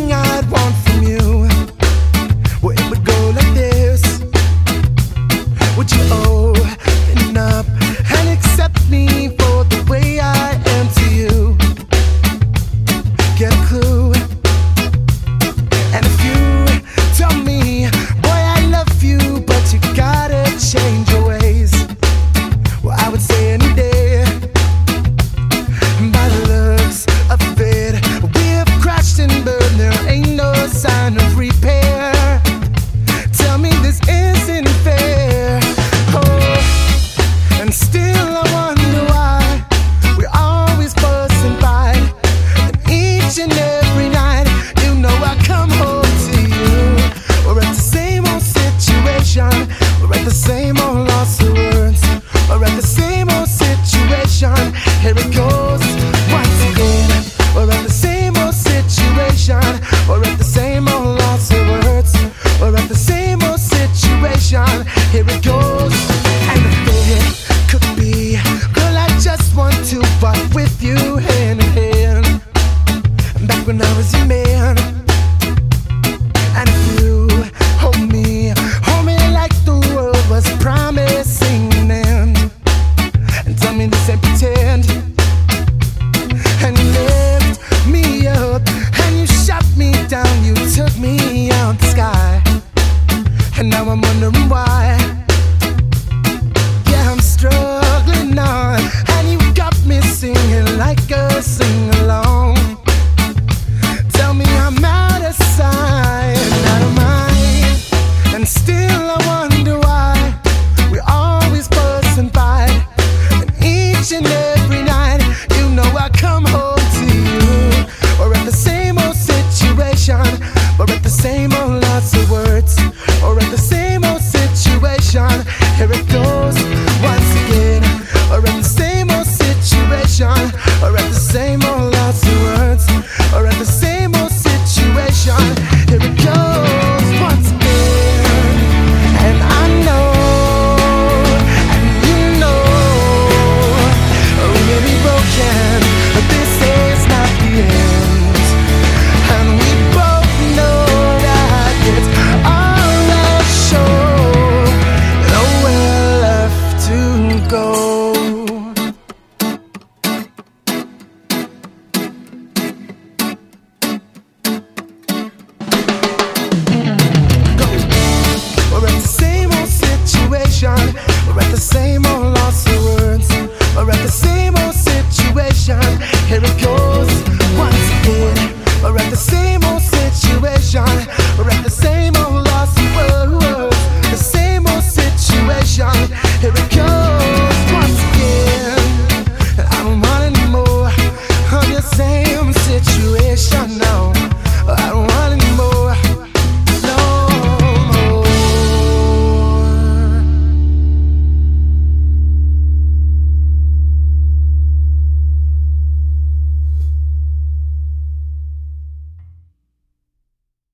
thing I'd want the same old lost words, we're at the same old situation. Here it goes once again. We're at the same old situation. We're at the same old lost words. We're at the same old situation. Here it goes. And the feeling could be, girl, I just want to walk with you hand in hand. Back when I was your man. I'm wondering why.